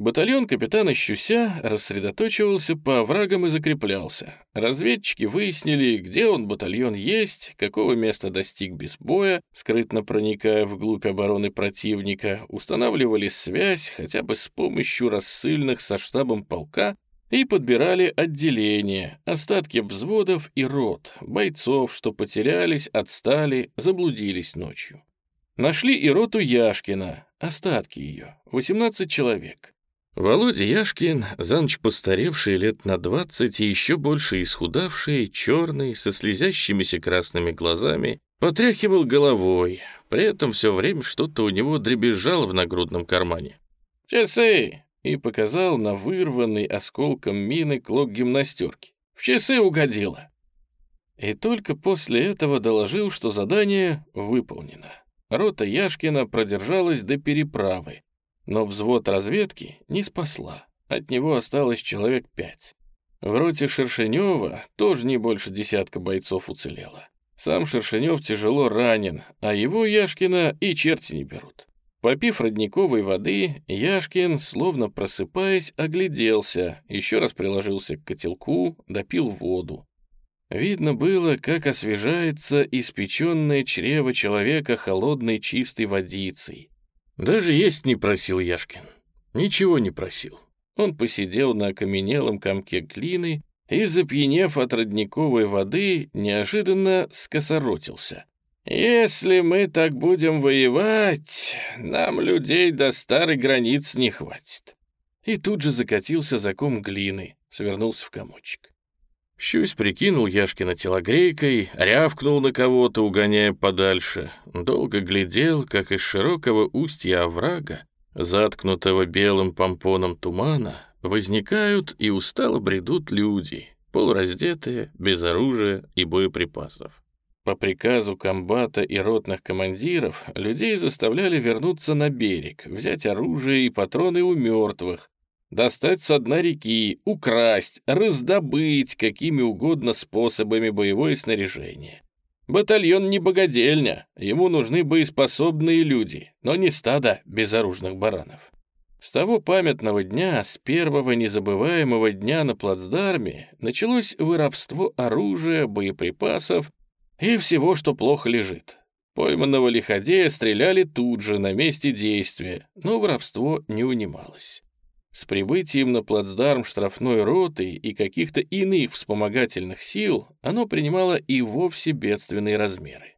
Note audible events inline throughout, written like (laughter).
Батальон капитана Щуся рассредоточивался по оврагам и закреплялся. Разведчики выяснили, где он батальон есть, какого места достиг без боя, скрытно проникая вглубь обороны противника, устанавливали связь хотя бы с помощью рассыльных со штабом полка и подбирали отделения, остатки взводов и рот, бойцов, что потерялись, отстали, заблудились ночью. Нашли и роту Яшкина, остатки ее, 18 человек. Володя Яшкин, за ночь постаревший лет на двадцать и еще больше исхудавший, черный, со слезящимися красными глазами, потряхивал головой, при этом все время что-то у него дребезжало в нагрудном кармане. «Часы!» — и показал на вырванный осколком мины клок гимнастерки. «В часы угодило!» И только после этого доложил, что задание выполнено. Рота Яшкина продержалась до переправы, но взвод разведки не спасла. От него осталось человек пять. В роте Шершенева тоже не больше десятка бойцов уцелело. Сам Шершенев тяжело ранен, а его Яшкина и черти не берут. Попив родниковой воды, Яшкин, словно просыпаясь, огляделся, еще раз приложился к котелку, допил воду. Видно было, как освежается испеченное чрево человека холодной чистой водицей. Даже есть не просил Яшкин. Ничего не просил. Он посидел на окаменелом комке глины и, запьянев от родниковой воды, неожиданно скосоротился. «Если мы так будем воевать, нам людей до старой границ не хватит». И тут же закатился за ком глины, свернулся в комочек. Щусь прикинул Яшкина телогрейкой, рявкнул на кого-то, угоняя подальше. Долго глядел, как из широкого устья оврага, заткнутого белым помпоном тумана, возникают и устало бредут люди, полураздетые, без оружия и боеприпасов. По приказу комбата и ротных командиров людей заставляли вернуться на берег, взять оружие и патроны у мертвых, достать со дна реки, украсть, раздобыть какими угодно способами боевое снаряжение. Батальон не богадельня, ему нужны боеспособные люди, но не стадо безоружных баранов. С того памятного дня, с первого незабываемого дня на плацдарме, началось воровство оружия, боеприпасов и всего, что плохо лежит. Пойманного лиходея стреляли тут же, на месте действия, но воровство не унималось. С прибытием на плацдарм штрафной роты и каких-то иных вспомогательных сил оно принимало и вовсе бедственные размеры.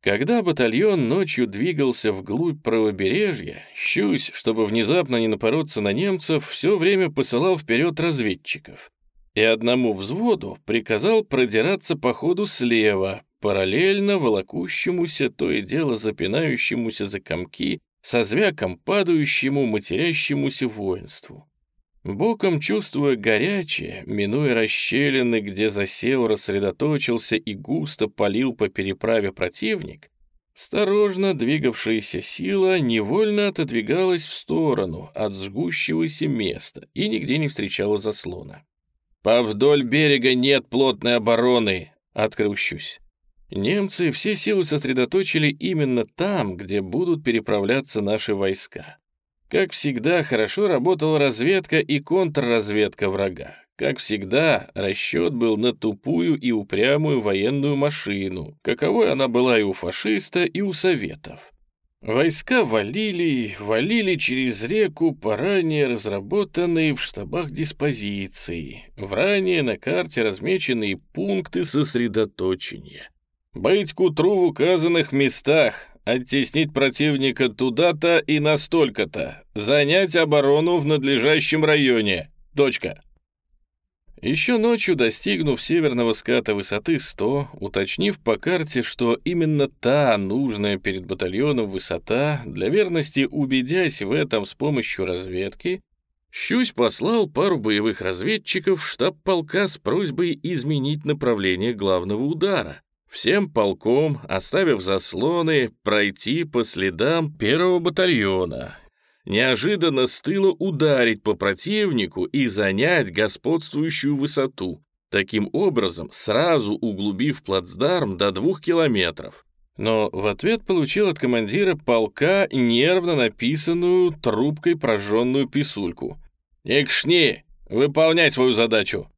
Когда батальон ночью двигался вглубь правобережья, Щусь, чтобы внезапно не напороться на немцев, все время посылал вперед разведчиков. И одному взводу приказал продираться по ходу слева, параллельно волокущемуся, то и дело запинающемуся за комки со звяком падающему, матерящемуся воинству. Боком чувствуя горячее, минуя расщелины, где засел, рассредоточился и густо полил по переправе противник, осторожно двигавшаяся сила невольно отодвигалась в сторону от сжгущегося места и нигде не встречала заслона. «По вдоль берега нет плотной обороны!» — открыл щусь. Немцы все силы сосредоточили именно там, где будут переправляться наши войска. Как всегда, хорошо работала разведка и контрразведка врага. Как всегда, расчет был на тупую и упрямую военную машину, каковой она была и у фашиста, и у советов. Войска валили, валили через реку по ранее разработанные в штабах диспозиции, в ранее на карте размеченные пункты сосредоточения. Быть к утру в указанных местах, оттеснить противника туда-то и настолько-то, занять оборону в надлежащем районе. Точка. Еще ночью, достигнув северного ската высоты 100, уточнив по карте, что именно та нужная перед батальоном высота, для верности убедясь в этом с помощью разведки, Щусь послал пару боевых разведчиков в штаб полка с просьбой изменить направление главного удара, всем полком, оставив заслоны, пройти по следам первого батальона, неожиданно с тыла ударить по противнику и занять господствующую высоту, таким образом сразу углубив плацдарм до двух километров. но в ответ получил от командира полка нервно написанную трубкой прожженную писульку. «Не! Выполняй свою задачу!»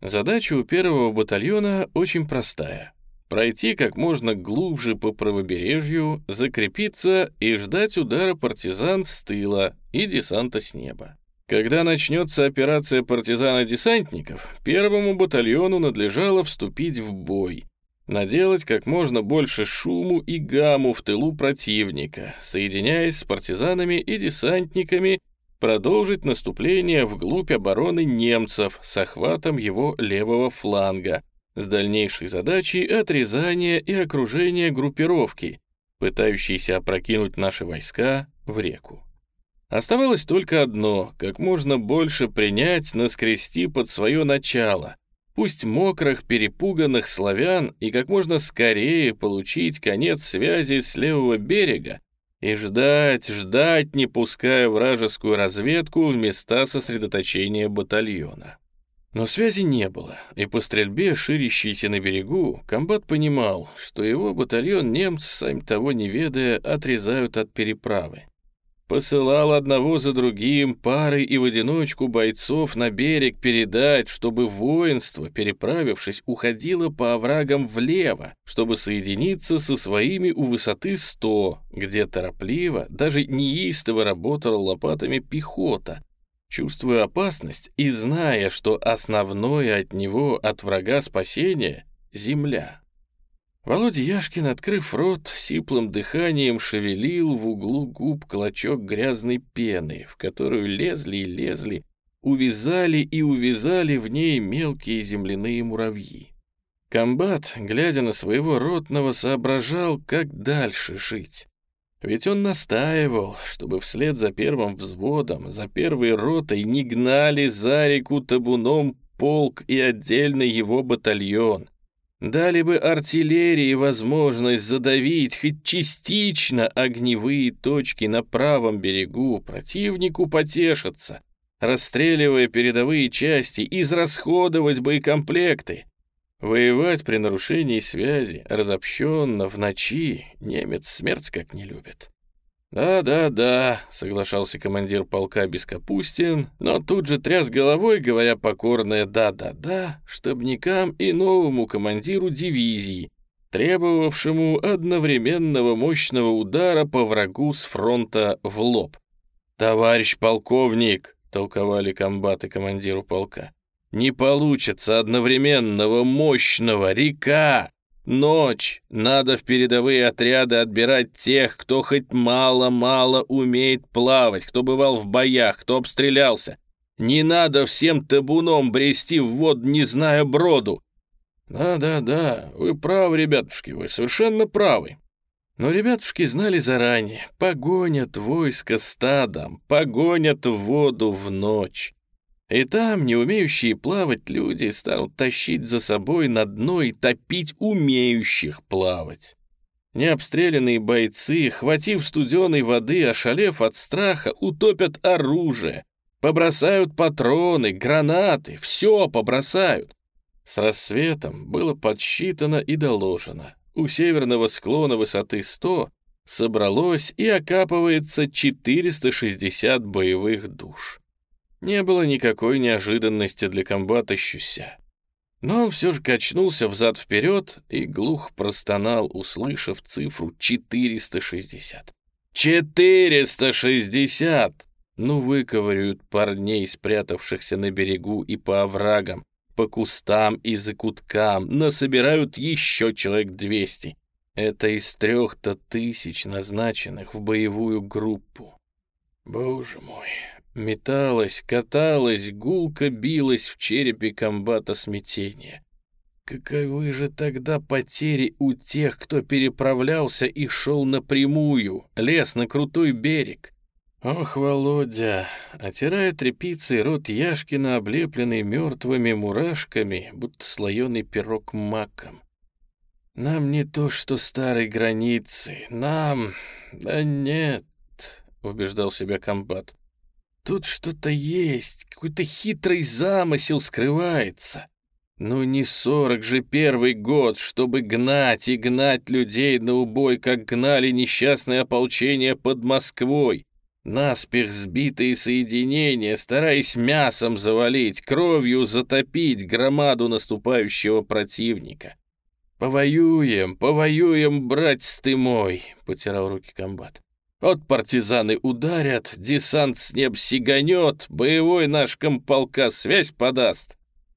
Задача у первого батальона очень простая. Пройти как можно глубже по правобережью, закрепиться и ждать удара партизан с тыла и десанта с неба. Когда начнется операция партизана-десантников, первому батальону надлежало вступить в бой, наделать как можно больше шуму и гаму в тылу противника, соединяясь с партизанами и десантниками, продолжить наступление вглубь обороны немцев с охватом его левого фланга, с дальнейшей задачей отрезания и окружения группировки, пытающейся опрокинуть наши войска в реку. Оставалось только одно — как можно больше принять, наскрести под свое начало, пусть мокрых, перепуганных славян, и как можно скорее получить конец связи с левого берега и ждать, ждать, не пуская вражескую разведку в места сосредоточения батальона. Но связи не было, и по стрельбе, ширящейся на берегу, комбат понимал, что его батальон немцы, сами того не ведая, отрезают от переправы. Посылал одного за другим парой и в одиночку бойцов на берег передать, чтобы воинство, переправившись, уходило по оврагам влево, чтобы соединиться со своими у высоты 100, где торопливо, даже неистово работала лопатами пехота, чувствуя опасность и зная, что основное от него, от врага спасения — земля. Володя Яшкин, открыв рот, сиплым дыханием шевелил в углу губ клочок грязной пены, в которую лезли и лезли, увязали и увязали в ней мелкие земляные муравьи. Комбат, глядя на своего ротного, соображал, как дальше жить. Ведь он настаивал, чтобы вслед за первым взводом, за первой ротой не гнали за реку табуном полк и отдельно его батальон, Дали бы артиллерии возможность задавить хоть частично огневые точки на правом берегу, противнику потешиться, расстреливая передовые части, израсходовать боекомплекты. Воевать при нарушении связи, разобщенно, в ночи, немец смерть как не любит. «Да-да-да», — соглашался командир полка Бескапустин, но тут же тряс головой, говоря покорное «да-да-да» штабникам и новому командиру дивизии, требовавшему одновременного мощного удара по врагу с фронта в лоб. «Товарищ полковник», — толковали комбаты командиру полка, «не получится одновременного мощного река, Ночь. Надо в передовые отряды отбирать тех, кто хоть мало-мало умеет плавать, кто бывал в боях, кто обстрелялся. Не надо всем табуном брести в вод, не зная броду. Да-да-да, вы правы, ребятушки, вы совершенно правы. Но ребятушки знали заранее, погонят войско стадом, погонят в воду в ночь. И там не умеющие плавать люди станут тащить за собой на дно и топить умеющих плавать. Необстрелянные бойцы, хватив студеной воды, ошалев от страха, утопят оружие, побросают патроны, гранаты, все побросают. С рассветом было подсчитано и доложено. У северного склона высоты 100 собралось и окапывается 460 боевых душ. Не было никакой неожиданности для комбата Щуся. Но он все же качнулся взад-вперед и глух простонал, услышав цифру 460. «460!» Ну, выковыряют парней, спрятавшихся на берегу и по оврагам, по кустам и закуткам, насобирают еще человек 200. Это из трех-то тысяч назначенных в боевую группу. Боже мой, Металась, каталась, гулко билась в черепе комбата смятения. Каковы же тогда потери у тех, кто переправлялся и шел напрямую, лес на крутой берег? Ох, Володя, отирая тряпицей рот Яшкина, облепленный мертвыми мурашками, будто слоеный пирог маком. Нам не то, что старой границы, нам... Да нет, убеждал себя комбат. Тут что-то есть, какой-то хитрый замысел скрывается. Ну не сорок же первый год, чтобы гнать и гнать людей на убой, как гнали несчастное ополчение под Москвой. Наспех сбитые соединения, стараясь мясом завалить, кровью затопить громаду наступающего противника. «Повоюем, повоюем, братец ты мой!» — потирал руки комбат. «Вот партизаны ударят, десант с неб сиганет, боевой наш комполка связь подаст».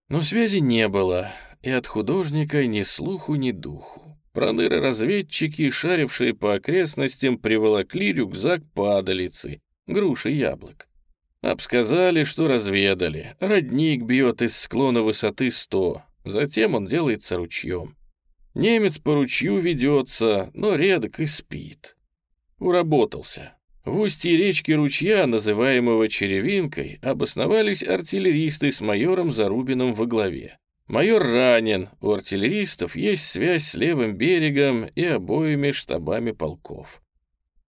Но связи не было, и от художника ни слуху, ни духу. Проныры-разведчики, шарившие по окрестностям, приволокли рюкзак падалицы, груши яблок. Обсказали, что разведали. Родник бьет из склона высоты сто, затем он делается ручьем. Немец по ручью ведется, но редок и спит. Уработался. В устье речки ручья, называемого Черевинкой, обосновались артиллеристы с майором Зарубиным во главе. Майор ранен, у артиллеристов есть связь с левым берегом и обоими штабами полков.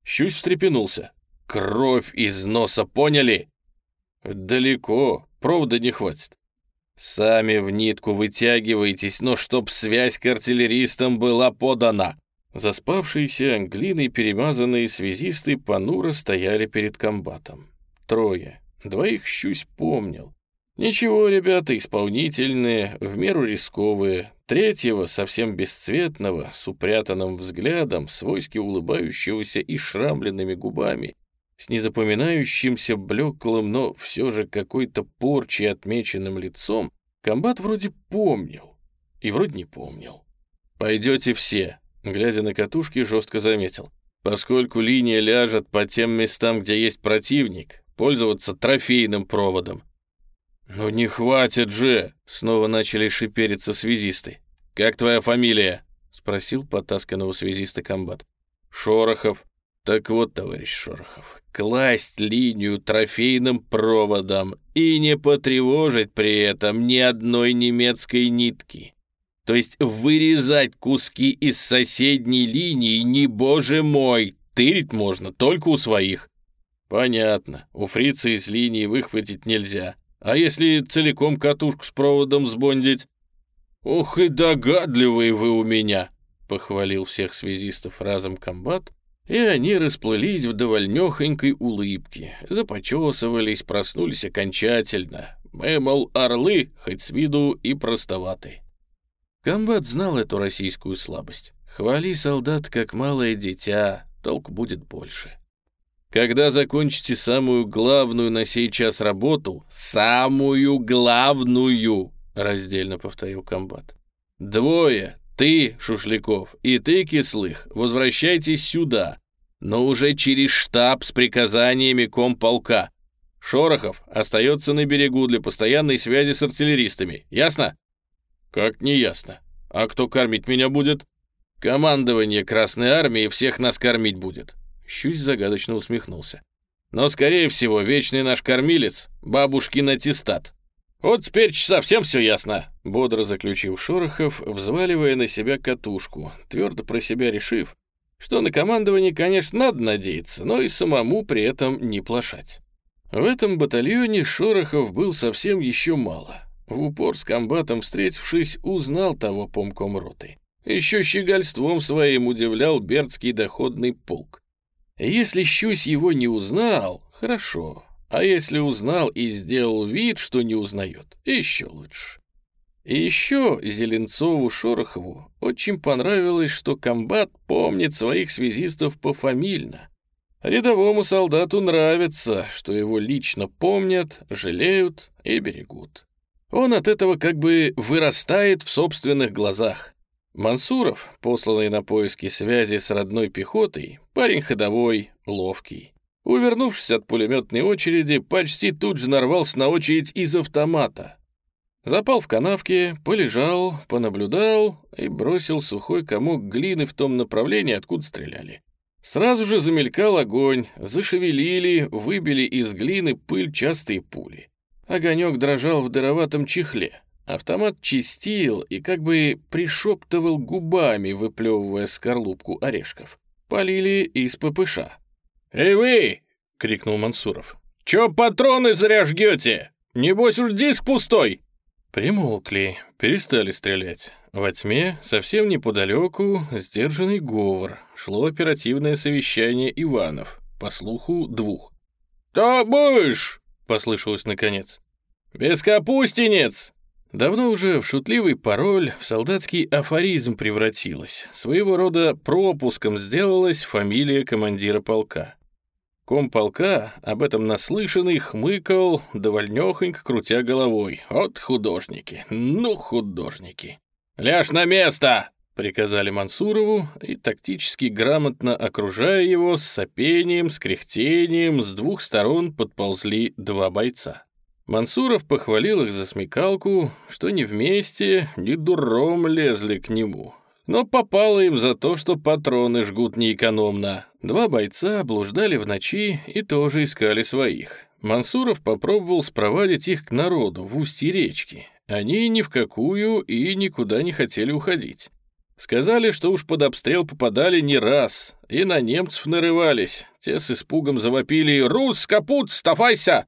Щусь встрепенулся. «Кровь из носа, поняли?» «Далеко, провода не хватит. «Сами в нитку вытягиваетесь, но чтоб связь к артиллеристам была подана!» Заспавшиеся, глиной перемазанные связисты понуро стояли перед комбатом. Трое. Двоих щусь помнил. Ничего, ребята, исполнительные, в меру рисковые. Третьего, совсем бесцветного, с упрятанным взглядом, свойски улыбающегося и шрамленными губами, с незапоминающимся блеклым, но все же какой-то порчей отмеченным лицом, комбат вроде помнил и вроде не помнил. «Пойдете все», — глядя на катушки, жестко заметил. «Поскольку линия ляжет по тем местам, где есть противник, пользоваться трофейным проводом». «Ну не хватит же!» — снова начали шипериться связисты. «Как твоя фамилия?» — спросил потасканного связиста комбат. «Шорохов». Так вот, товарищ Шорохов, класть линию трофейным проводом и не потревожить при этом ни одной немецкой нитки. То есть вырезать куски из соседней линии, не боже мой, тырить можно только у своих. Понятно, у фрица из линии выхватить нельзя. А если целиком катушку с проводом сбондить? Ох и догадливые вы у меня, похвалил всех связистов разом комбат и они расплылись в довольнёхонькой улыбке, започесывались, проснулись окончательно. Мы, мол, орлы, хоть с виду и простоваты. Комбат знал эту российскую слабость. Хвали солдат, как малое дитя, толк будет больше. Когда закончите самую главную на сей час работу, самую главную, раздельно повторил комбат. Двое, ты, Шушляков, и ты, Кислых, возвращайтесь сюда, но уже через штаб с приказаниями комполка. Шорохов остается на берегу для постоянной связи с артиллеристами. Ясно? Как не ясно. А кто кормить меня будет? Командование Красной Армии всех нас кормить будет. Щусь загадочно усмехнулся. Но, скорее всего, вечный наш кормилец — бабушкин аттестат. «Вот теперь совсем все ясно», — бодро заключил Шорохов, взваливая на себя катушку, твердо про себя решив, что на командование, конечно, надо надеяться, но и самому при этом не плашать. В этом батальоне Шорохов был совсем еще мало. В упор с комбатом встретившись, узнал того помком роты. Еще щегольством своим удивлял Бердский доходный полк. Если Щусь его не узнал, хорошо, а если узнал и сделал вид, что не узнает, еще лучше. И еще Зеленцову-Шорохову очень понравилось, что комбат помнит своих связистов пофамильно. Рядовому солдату нравится, что его лично помнят, жалеют и берегут. Он от этого как бы вырастает в собственных глазах. Мансуров, посланный на поиски связи с родной пехотой, парень ходовой, ловкий. Увернувшись от пулеметной очереди, почти тут же нарвался на очередь из автомата. Запал в канавке, полежал, понаблюдал и бросил сухой комок глины в том направлении, откуда стреляли. Сразу же замелькал огонь, зашевелили, выбили из глины пыль частые пули. Огонек дрожал в дыроватом чехле. Автомат чистил и как бы пришептывал губами, выплевывая скорлупку орешков. Полили из ППШ. «Эй вы!» — крикнул Мансуров. «Чё патроны зря жгете? Небось уж диск пустой!» Примолкли, перестали стрелять. Во тьме, совсем неподалеку, сдержанный говор. Шло оперативное совещание Иванов, по слуху двух. «Табыш!» — послышалось наконец. «Бескапустинец!» Давно уже в шутливый пароль, в солдатский афоризм превратилась. Своего рода пропуском сделалась фамилия командира полка. Комполка, об этом наслышанный, хмыкал, довольнёхонько крутя головой. «От художники! Ну, художники!» «Ляжь на место!» — приказали Мансурову, и тактически грамотно окружая его, с сопением, с кряхтением, с двух сторон подползли два бойца. Мансуров похвалил их за смекалку, что не вместе, ни дуром лезли к нему. Но попало им за то, что патроны жгут неэкономно. Два бойца блуждали в ночи и тоже искали своих. Мансуров попробовал спровадить их к народу в устье речки. Они ни в какую и никуда не хотели уходить. Сказали, что уж под обстрел попадали не раз, и на немцев нарывались. Те с испугом завопили «Рус, капут, вставайся!»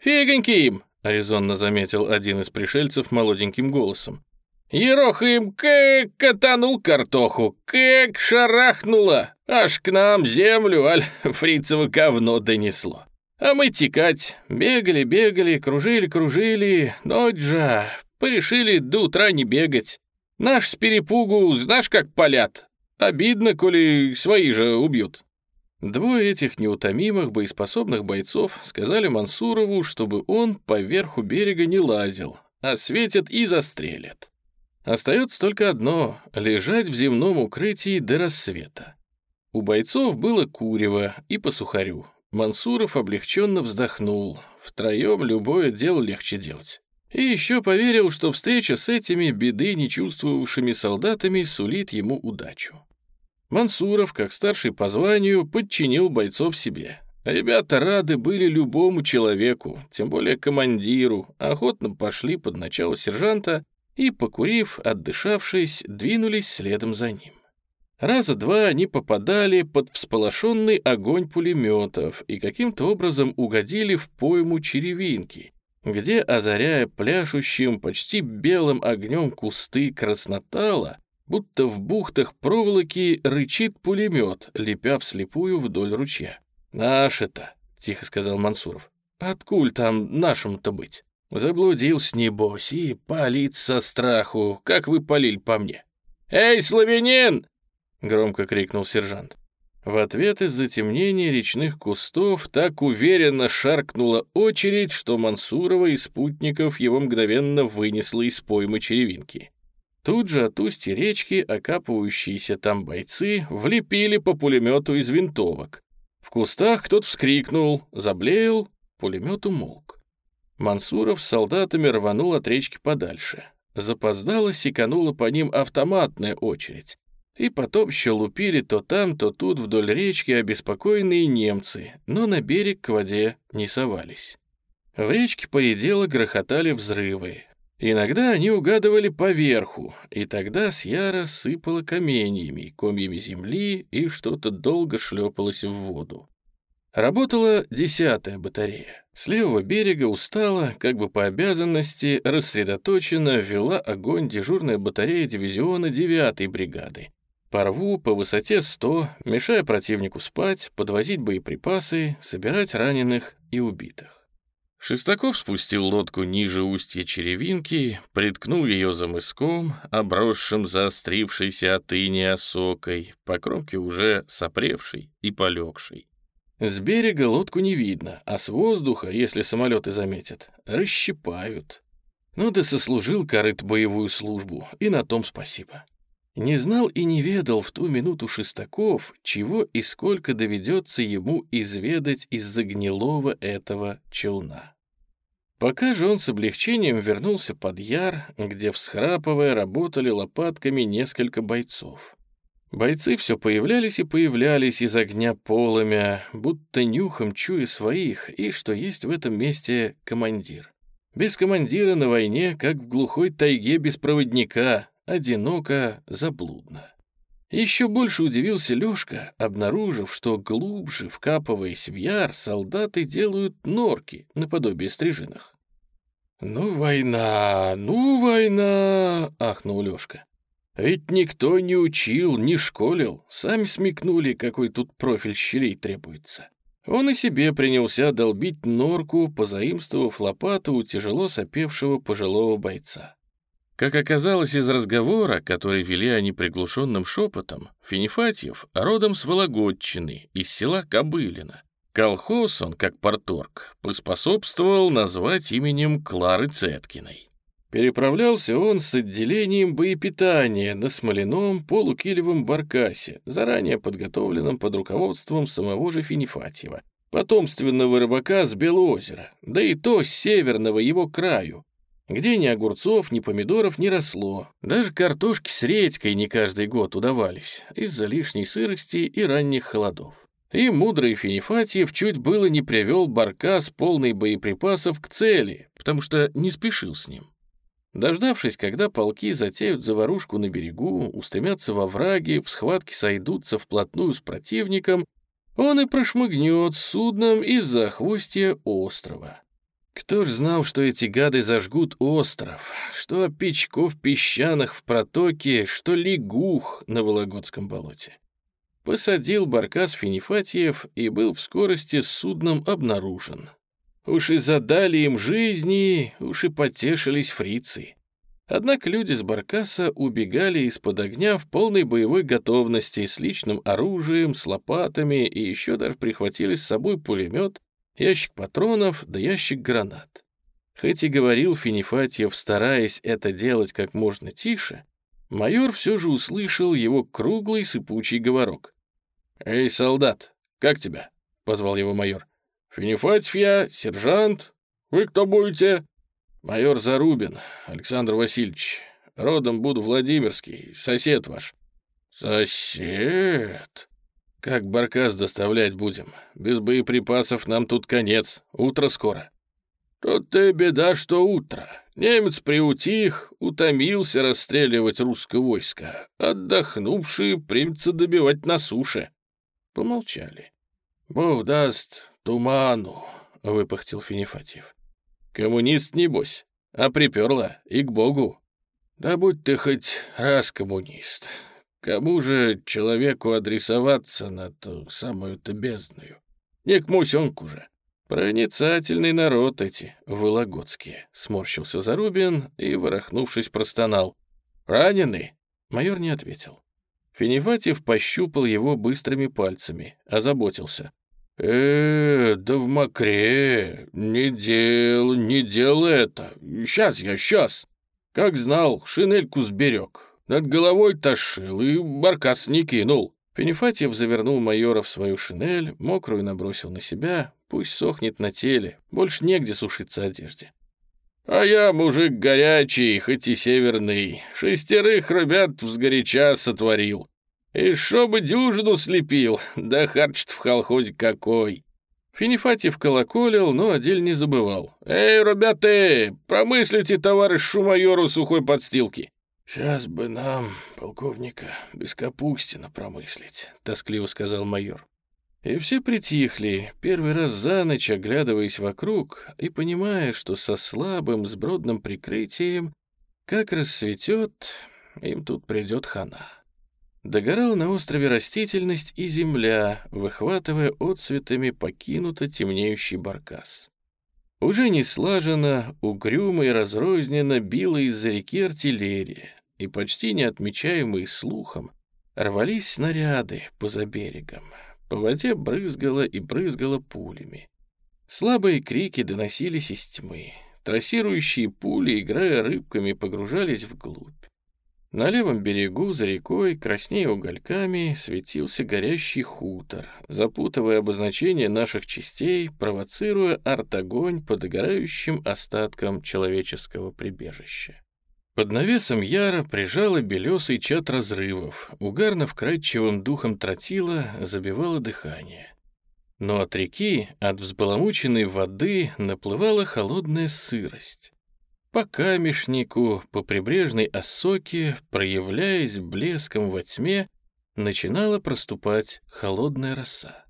«Фигоньки им!» — резонно заметил один из пришельцев молоденьким голосом. «Ероха им как катанул картоху, как шарахнуло, аж к нам землю, аль фрицево говно донесло. А мы текать, бегали, бегали, кружили, кружили, ночь же, порешили до утра не бегать. Наш с перепугу, знаешь, как палят. Обидно, коли свои же убьют». Двое этих неутомимых боеспособных бойцов сказали Мансурову, чтобы он по верху берега не лазил, а светят и застрелят. Остается только одно — лежать в земном укрытии до рассвета. У бойцов было курево и по сухарю. Мансуров облегченно вздохнул. Втроем любое дело легче делать. И еще поверил, что встреча с этими беды не чувствовавшими солдатами сулит ему удачу. Мансуров, как старший по званию, подчинил бойцов себе. Ребята рады были любому человеку, тем более командиру, охотно пошли под начало сержанта и, покурив, отдышавшись, двинулись следом за ним. Раза два они попадали под всполошенный огонь пулеметов и каким-то образом угодили в пойму черевинки, где, озаряя пляшущим, почти белым огнем кусты краснотала, будто в бухтах проволоки рычит пулемет, лепя вслепую вдоль ручья. «Наш это», — тихо сказал Мансуров. «Откуль там нашим-то быть?» «Заблудился, небось, и палит со страху, как вы полили по мне». «Эй, славянин!» — громко крикнул сержант. В ответ из затемнения речных кустов так уверенно шаркнула очередь, что Мансурова и спутников его мгновенно вынесло из поймы черевинки. Тут же от устья речки окапывающиеся там бойцы влепили по пулемету из винтовок. В кустах кто-то вскрикнул, заблеял, пулемет умолк. Мансуров с солдатами рванул от речки подальше. Запоздало секанула по ним автоматная очередь. И потом еще лупили то там, то тут вдоль речки обеспокоенные немцы, но на берег к воде не совались. В речке поредело грохотали взрывы, Иногда они угадывали поверху, и тогда с яра сыпало каменьями, комьями земли, и что-то долго шлепалось в воду. Работала десятая батарея. С левого берега устала, как бы по обязанности, рассредоточенно вела огонь дежурная батарея дивизиона 9-й бригады. По рву по высоте 100, мешая противнику спать, подвозить боеприпасы, собирать раненых и убитых. Шестаков спустил лодку ниже устья черевинки, приткнул ее за мыском, обросшим заострившейся от иния осокой, по кромке уже сопревшей и полегшей. С берега лодку не видно, а с воздуха, если самолеты заметят, расщипают. Ну да сослужил корыт боевую службу, и на том спасибо. Не знал и не ведал в ту минуту Шестаков, чего и сколько доведется ему изведать из-за гнилого этого челна. Пока же он с облегчением вернулся под яр, где, всхрапывая, работали лопатками несколько бойцов. Бойцы все появлялись и появлялись из огня полымя, будто нюхом чуя своих, и что есть в этом месте командир. Без командира на войне, как в глухой тайге без проводника, одиноко, заблудно. Еще больше удивился Лёшка, обнаружив, что глубже, вкапываясь в яр, солдаты делают норки наподобие стрижинах. «Ну, война, ну, война!» — ахнул Лёшка. «Ведь никто не учил, не школил, сами смекнули, какой тут профиль щелей требуется». Он и себе принялся долбить норку, позаимствовав лопату у тяжело сопевшего пожилого бойца. Как оказалось из разговора, который вели они приглушенным шепотом, Финифатьев родом с Вологодчины, из села Кобылино. Колхоз он, как порторг, поспособствовал назвать именем Клары Цеткиной. Переправлялся он с отделением боепитания на смоляном полукилевом баркасе, заранее подготовленном под руководством самого же Финифатьева, потомственного рыбака с Белоозера, да и то с северного его краю, где ни огурцов, ни помидоров не росло. Даже картошки с редькой не каждый год удавались из-за лишней сырости и ранних холодов и мудрый Финифатьев чуть было не привел Баркас полный боеприпасов к цели, потому что не спешил с ним. Дождавшись, когда полки затеют заварушку на берегу, устремятся во враги, в схватке сойдутся вплотную с противником, он и прошмыгнет судном из-за хвостья острова. Кто ж знал, что эти гады зажгут остров, что печков песчаных в протоке, что лягух на Вологодском болоте посадил баркас Финифатьев и был в скорости с судном обнаружен. Уж и задали им жизни, уж и потешились фрицы. Однако люди с баркаса убегали из-под огня в полной боевой готовности с личным оружием, с лопатами и еще даже прихватили с собой пулемет, ящик патронов да ящик гранат. Хоть и говорил Финифатьев, стараясь это делать как можно тише, майор все же услышал его круглый сыпучий говорок. «Эй, солдат, как тебя?» — позвал его майор. «Финифатьев я, сержант. Вы кто будете?» «Майор Зарубин, Александр Васильевич. Родом буду Владимирский, сосед ваш». «Сосед?» «Как баркас доставлять будем? Без боеприпасов нам тут конец. Утро скоро». «Тут и беда, что утро. Немец приутих, утомился расстреливать русское войско. Отдохнувший примется добивать на суше». Помолчали. «Бог даст туману», — выпахтил Финифатьев. «Коммунист, небось, а приперла и к Богу». «Да будь ты хоть раз коммунист. Кому же человеку адресоваться на ту самую-то бездную? Не к мусенку же». «Проницательный народ эти, вологодские», — сморщился Зарубин и, ворохнувшись, простонал. «Раненый?» Майор не ответил. Финифатьев пощупал его быстрыми пальцами, озаботился. «Э, да в мокре, не дел, не дел это. Сейчас я, сейчас. Как знал, шинельку сберег. Над головой тащил и баркас не кинул». Финифатьев завернул майора в свою шинель, мокрую набросил на себя, Пусть сохнет на теле, больше негде сушиться одежде. А я мужик горячий, хоть и северный, шестерых ребят взгоряча сотворил. И шо бы дюжину слепил, да харчит в колхозе какой. Финифатьев колоколил, но отдель не забывал. «Эй, ребята, промыслите товарищу майору сухой подстилки!» «Сейчас бы нам, полковника, без Капустина промыслить», — тоскливо сказал майор. И все притихли, первый раз за ночь оглядываясь вокруг и понимая, что со слабым сбродным прикрытием, как рассветет, им тут придет хана. Догорал на острове растительность и земля, выхватывая отцветами покинуто темнеющий баркас. Уже не слаженно, угрюмо и разрозненно била из-за реки артиллерия, и почти неотмечаемые слухом рвались снаряды поза берегом. По воде брызгало и брызгало пулями. Слабые крики доносились из тьмы. Трассирующие пули, играя рыбками, погружались вглубь. На левом берегу, за рекой, краснея угольками, светился горящий хутор, запутывая обозначение наших частей, провоцируя артогонь по догорающим остаткам человеческого прибежища. Под навесом Яра прижала белесый чат разрывов, угарно вкрадчивым духом тротила забивало дыхание. Но от реки, от взбаламученной воды, наплывала холодная сырость. По камешнику, по прибрежной осоке, проявляясь блеском во тьме, начинала проступать холодная роса.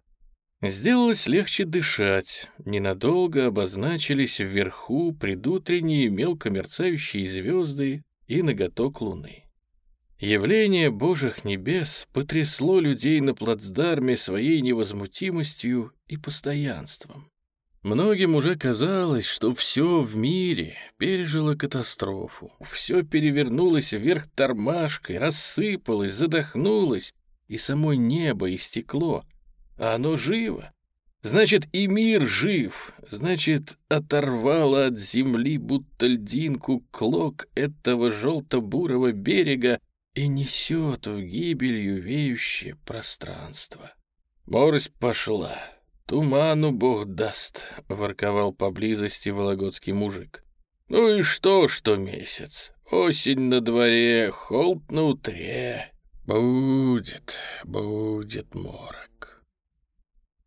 Сделалось легче дышать, ненадолго обозначились вверху предутренние мелко мерцающие звезды и ноготок луны. Явление Божьих небес потрясло людей на плацдарме своей невозмутимостью и постоянством. Многим уже казалось, что все в мире пережило катастрофу. Все перевернулось вверх тормашкой, рассыпалось, задохнулось, и само небо истекло. Оно живо. Значит, и мир жив. Значит, оторвало от земли будто льдинку клок этого желто-бурого берега и несет в гибелью веющее пространство. Морось пошла. «Туману Бог даст», — ворковал поблизости вологодский мужик. «Ну и что, что месяц? Осень на дворе, холод на утре. Будет, будет морок».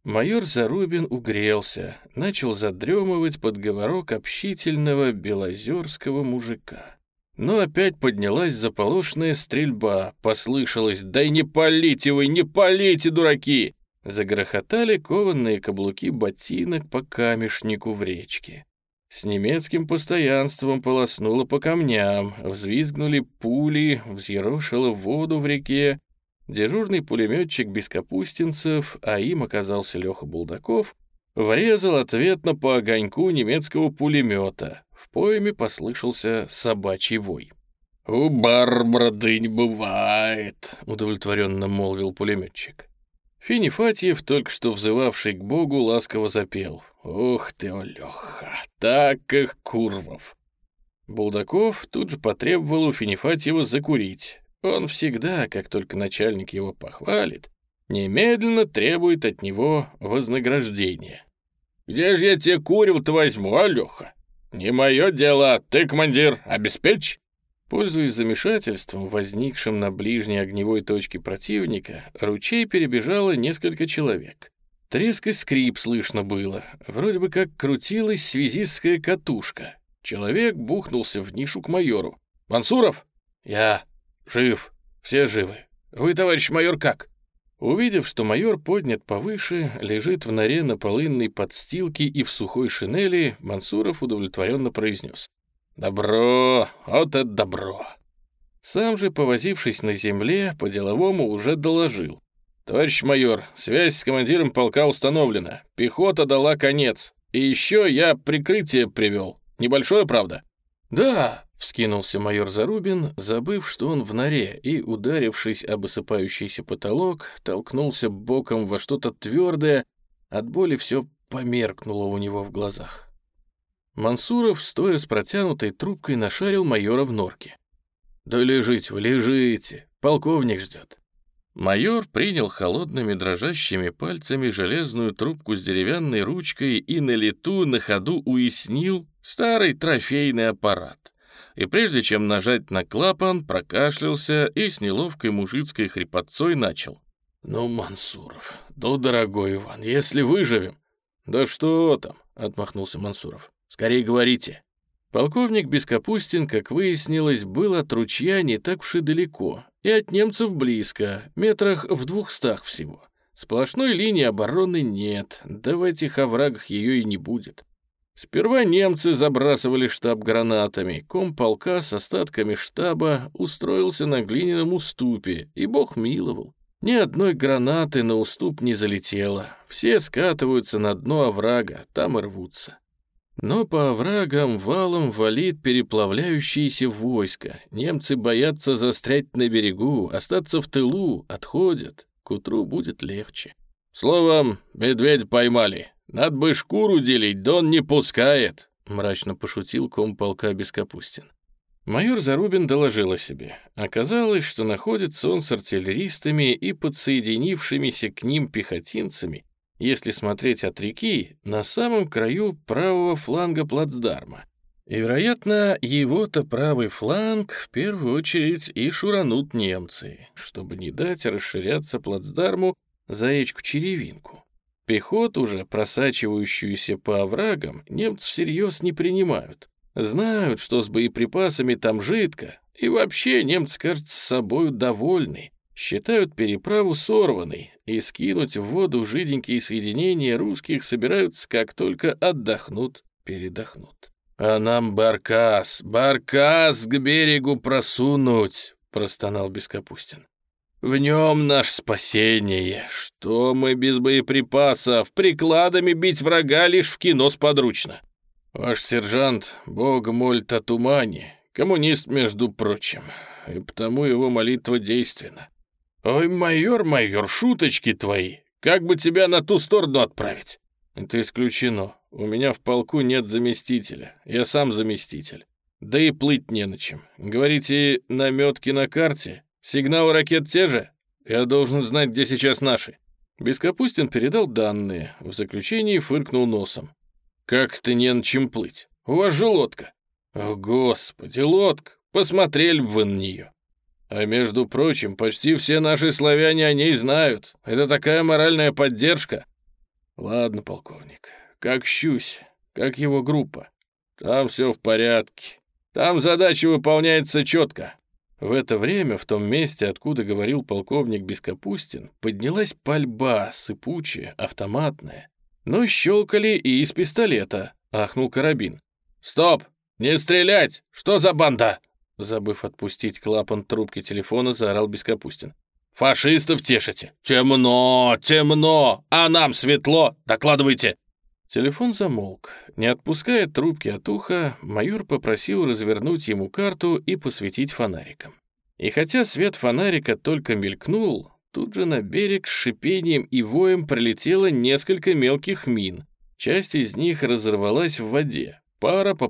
Майор Зарубин угрелся, начал задремывать под говорок общительного белозерского мужика. Но опять поднялась заполошная стрельба, послышалось «Да не полите вы, не полите, дураки!» Загрохотали кованные каблуки ботинок по камешнику в речке. С немецким постоянством полоснуло по камням, взвизгнули пули, взъерошило воду в реке. Дежурный пулеметчик без а им оказался Леха Булдаков, врезал ответно по огоньку немецкого пулемета. В поэме послышался собачий вой. «У Барбара дынь бывает», — удовлетворенно молвил пулеметчик. Финифатьев, только что взывавший к Богу, ласково запел. «Ух ты, Олеха, так их курвов!» Булдаков тут же потребовал у Финифатьева закурить. Он всегда, как только начальник его похвалит, немедленно требует от него вознаграждения. «Где же я тебе курил-то возьму, Алёха? Не мое дело, ты, командир, обеспечь!» Пользуясь замешательством, возникшим на ближней огневой точке противника, ручей перебежало несколько человек. Треск и скрип слышно было, вроде бы как крутилась связистская катушка. Человек бухнулся в нишу к майору. «Мансуров?» «Я. Жив. Все живы. Вы, товарищ майор, как?» Увидев, что майор поднят повыше, лежит в норе на полынной подстилке и в сухой шинели, Мансуров удовлетворенно произнес. Добро, вот это добро. Сам же, повозившись на земле, по-деловому уже доложил. «Товарищ майор, связь с командиром полка установлена. Пехота дала конец. И еще я прикрытие привел. Небольшое, правда?» «Да», — вскинулся майор Зарубин, забыв, что он в норе, и, ударившись об осыпающийся потолок, толкнулся боком во что-то твердое, от боли все померкнуло у него в глазах. Мансуров, стоя с протянутой трубкой, нашарил майора в норке. «Да лежите вы, лежите, полковник ждет». Майор принял холодными дрожащими пальцами железную трубку с деревянной ручкой и на лету на ходу уяснил старый трофейный аппарат. И прежде чем нажать на клапан, прокашлялся и с неловкой мужицкой хрипотцой начал. «Ну, Мансуров, да, дорогой Иван, если выживем...» «Да что там?» — отмахнулся Мансуров. Скорее говорите». Полковник Бескапустин, как выяснилось, был от ручья не так уж и далеко, и от немцев близко, метрах в двухстах всего. Сплошной линии обороны нет, да в этих оврагах ее и не будет. Сперва немцы забрасывали штаб гранатами, комполка с остатками штаба устроился на глиняном уступе, и бог миловал. Ни одной гранаты на уступ не залетело, все скатываются на дно оврага, там и рвутся. Но по оврагам валом валит переплавляющиеся войско. Немцы боятся застрять на берегу, остаться в тылу, отходят. К утру будет легче. Словом, медведь поймали. Надо бы шкуру делить, да он не пускает, мрачно пошутил комполка Бескапустин. Майор Зарубин доложил о себе. Оказалось, что находится он с артиллеристами и подсоединившимися к ним пехотинцами если смотреть от реки, на самом краю правого фланга плацдарма. И, вероятно, его-то правый фланг в первую очередь и шуранут немцы, чтобы не дать расширяться плацдарму за речку Черевинку. Пехоту уже, просачивающуюся по оврагам, немцы всерьез не принимают. Знают, что с боеприпасами там жидко, и вообще немцы, кажется, с собою довольны. Считают переправу сорванной, и скинуть в воду жиденькие соединения русских собираются, как только отдохнут, передохнут. «А нам баркас, баркас к берегу просунуть!» — простонал Бескапустин. «В нем наш спасение. Что мы без боеприпасов? Прикладами бить врага лишь в кино сподручно. Ваш сержант, бог молит о тумане, коммунист, между прочим, и потому его молитва действенна. Ой, майор, майор, шуточки твои, как бы тебя на ту сторону отправить?» «Это исключено. У меня в полку нет заместителя. Я сам заместитель. Да и плыть не на чем. Говорите, наметки на карте? Сигналы ракет те же? Я должен знать, где сейчас наши». Бескапустин передал данные. В заключении фыркнул носом. «Как ты не на чем плыть? У вас же лодка». «О, господи, лодка! Посмотрели бы вы на нее». А между прочим, почти все наши славяне о ней знают. Это такая моральная поддержка. Ладно, полковник, как щусь, как его группа. Там все в порядке. Там задача выполняется четко. В это время, в том месте, откуда говорил полковник Бескапустин, поднялась пальба, сыпучая, автоматная. Но щелкали и из пистолета, ахнул карабин. «Стоп! Не стрелять! Что за банда?» Забыв отпустить клапан трубки телефона, заорал Бескапустин. «Фашистов тешите! Темно, темно! А нам светло! Докладывайте!» Телефон замолк. Не отпуская трубки от уха, майор попросил развернуть ему карту и посветить фонариком. И хотя свет фонарика только мелькнул, тут же на берег с шипением и воем пролетело несколько мелких мин. Часть из них разорвалась в воде. Пара, по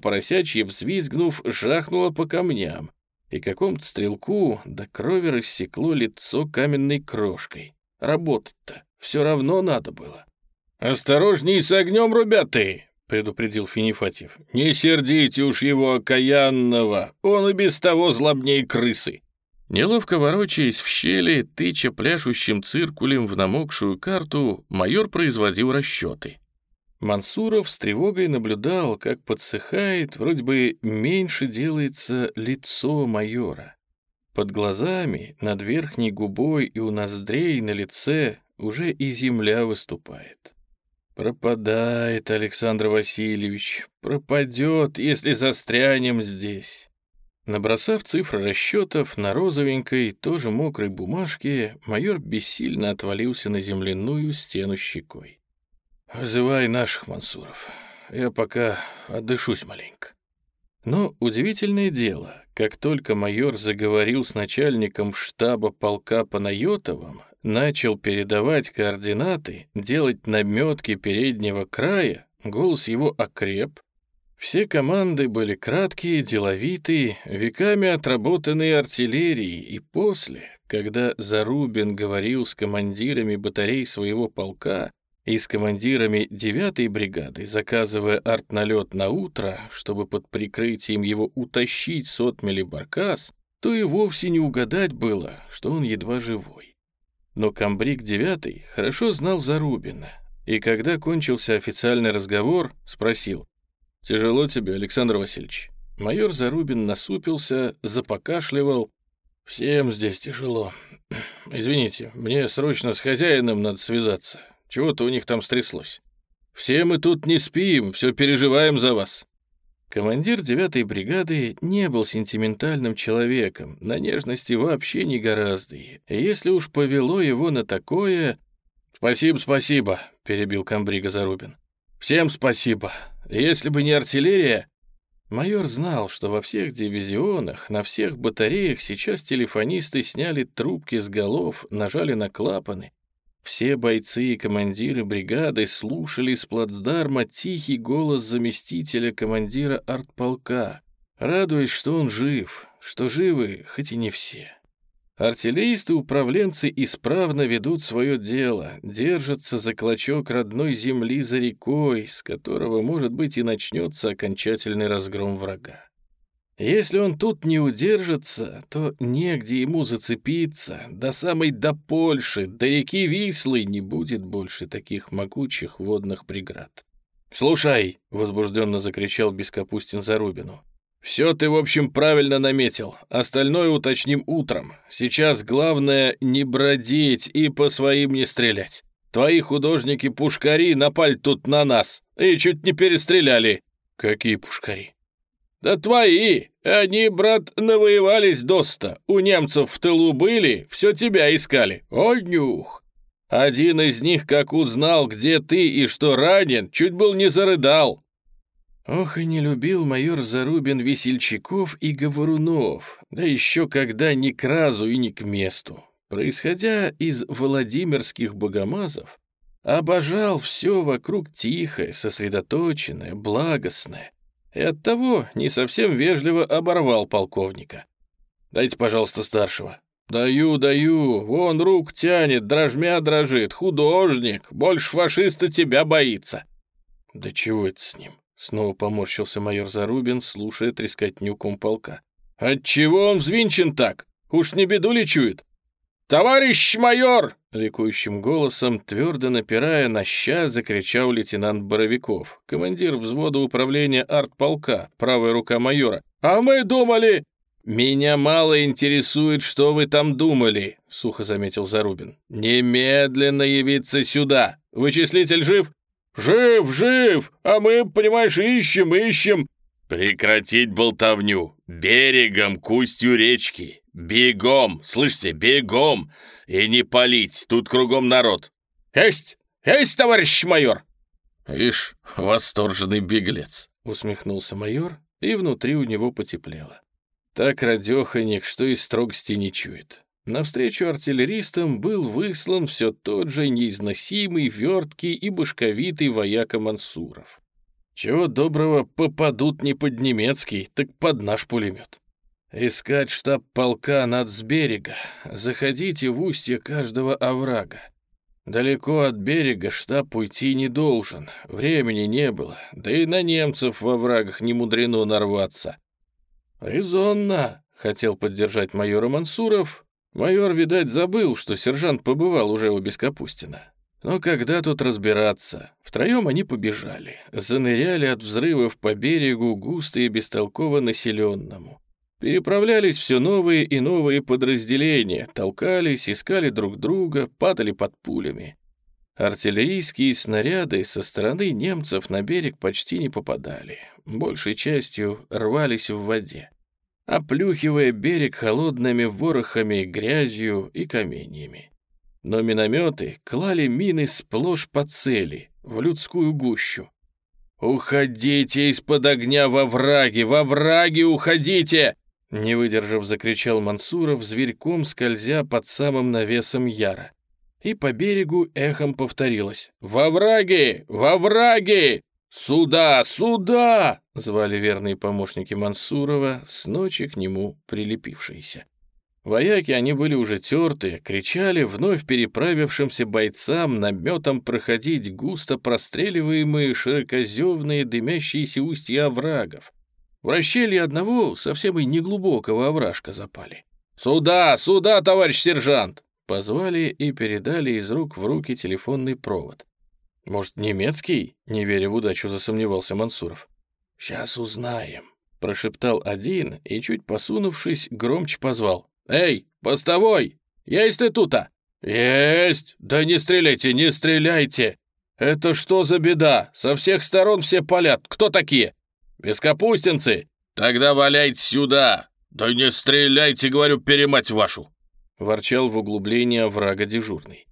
взвизгнув, жахнула по камням и какому-то стрелку до крови рассекло лицо каменной крошкой. Работать-то все равно надо было. «Осторожней с огнем, ребята!» — предупредил Финифатьев. «Не сердите уж его окаянного, он и без того злобней крысы». Неловко ворочаясь в щели, тыча пляшущим циркулем в намокшую карту, майор производил расчеты. Мансуров с тревогой наблюдал, как подсыхает, вроде бы меньше делается лицо майора. Под глазами, над верхней губой и у ноздрей на лице уже и земля выступает. Пропадает Александр Васильевич, пропадет, если застрянем здесь. Набросав цифры расчетов на розовенькой, тоже мокрой бумажке, майор бессильно отвалился на земляную стену щекой. «Вызывай наших Мансуров. Я пока отдышусь маленько». Но удивительное дело, как только майор заговорил с начальником штаба полка Панайотовым, начал передавать координаты, делать наметки переднего края, голос его окреп. Все команды были краткие, деловитые, веками отработанные артиллерией, и после, когда Зарубин говорил с командирами батарей своего полка, и с командирами 9-й бригады, заказывая артналет на утро, чтобы под прикрытием его утащить с отмели баркас, то и вовсе не угадать было, что он едва живой. Но комбриг 9 хорошо знал Зарубина, и когда кончился официальный разговор, спросил, «Тяжело тебе, Александр Васильевич?» Майор Зарубин насупился, запокашливал. «Всем здесь тяжело. (clears throat) Извините, мне срочно с хозяином надо связаться. Чего-то у них там стряслось. Все мы тут не спим, все переживаем за вас». Командир девятой бригады не был сентиментальным человеком, на нежности вообще не гораздо. И если уж повело его на такое... «Спасибо, спасибо», — перебил комбрига Зарубин. «Всем спасибо. Если бы не артиллерия...» Майор знал, что во всех дивизионах, на всех батареях сейчас телефонисты сняли трубки с голов, нажали на клапаны все бойцы и командиры бригады слушали с плацдарма тихий голос заместителя командира артполка, радуясь, что он жив, что живы, хоть и не все. Артиллеристы-управленцы исправно ведут свое дело, держатся за клочок родной земли за рекой, с которого, может быть, и начнется окончательный разгром врага. Если он тут не удержится, то негде ему зацепиться, до самой до Польши, до реки Вислы не будет больше таких могучих водных преград. «Слушай!» — возбужденно закричал Бескапустин Зарубину. «Все ты, в общем, правильно наметил. Остальное уточним утром. Сейчас главное не бродить и по своим не стрелять. Твои художники-пушкари напали тут на нас и чуть не перестреляли». «Какие пушкари?» «Да твои! Они, брат, навоевались доста. У немцев в тылу были, все тебя искали. О, нюх! Один из них, как узнал, где ты и что ранен, чуть был не зарыдал. Ох, и не любил майор Зарубин весельчаков и говорунов, да еще когда ни к разу и ни к месту. Происходя из Владимирских богомазов, обожал все вокруг тихое, сосредоточенное, благостное, и оттого не совсем вежливо оборвал полковника. «Дайте, пожалуйста, старшего». «Даю, даю, вон рук тянет, дрожмя дрожит, художник, больше фашиста тебя боится». «Да чего это с ним?» Снова поморщился майор Зарубин, слушая трескотню комполка. «Отчего он взвинчен так? Уж не беду ли чует?» «Товарищ майор!» — ликующим голосом, твердо напирая на ща, закричал лейтенант Боровиков, командир взвода управления артполка, правая рука майора. «А мы думали...» «Меня мало интересует, что вы там думали», — сухо заметил Зарубин. «Немедленно явиться сюда. Вычислитель жив?» «Жив, жив! А мы, понимаешь, ищем, ищем!» «Прекратить болтовню! Берегом к речки! Бегом! Слышите, бегом! И не палить, тут кругом народ!» «Есть! Есть, товарищ майор!» «Ишь, восторженный беглец!» — усмехнулся майор, и внутри у него потеплело. Так радеханик, что и строгости не чует. Навстречу артиллеристам был выслан все тот же неизносимый, верткий и башковитый вояка Мансуров. Чего доброго попадут не под немецкий, так под наш пулемет. Искать штаб полка над с берега. Заходите в устье каждого оврага. Далеко от берега штаб уйти не должен, времени не было, да и на немцев во врагах не мудрено нарваться. «Резонно», — хотел поддержать майора Мансуров, Майор, видать, забыл, что сержант побывал уже у Бескапустина. Но когда тут разбираться? Втроем они побежали, заныряли от взрывов по берегу густо и бестолково населенному. Переправлялись все новые и новые подразделения, толкались, искали друг друга, падали под пулями. Артиллерийские снаряды со стороны немцев на берег почти не попадали, большей частью рвались в воде оплюхивая берег холодными ворохами, грязью и каменьями. Но минометы клали мины сплошь по цели, в людскую гущу. «Уходите из-под огня во враги! Во враги уходите!» Не выдержав, закричал Мансуров, зверьком скользя под самым навесом Яра. И по берегу эхом повторилось «Во враги! Во враги!» «Сюда! Сюда!» — звали верные помощники Мансурова, с ночи к нему прилепившиеся. Вояки они были уже тертые, кричали вновь переправившимся бойцам наметом проходить густо простреливаемые широкозевные дымящиеся устья оврагов. В расщелье одного совсем и неглубокого овражка запали. «Сюда! Сюда, товарищ сержант!» Позвали и передали из рук в руки телефонный провод. «Может, немецкий?» — не веря в удачу, засомневался Мансуров. «Сейчас узнаем», — прошептал один и, чуть посунувшись, громче позвал. «Эй, постовой! Есть ты тут-то?» «Есть! Да не стреляйте, не стреляйте! Это что за беда? Со всех сторон все палят. Кто такие? Бескапустинцы? Тогда валяйте сюда! Да не стреляйте, говорю, перемать вашу!» Ворчал в углубление врага дежурный.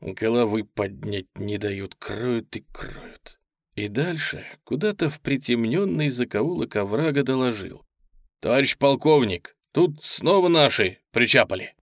Головы поднять не дают, кроют и кроют. И дальше куда-то в притемненный закоулок оврага доложил. «Товарищ полковник, тут снова наши причапали».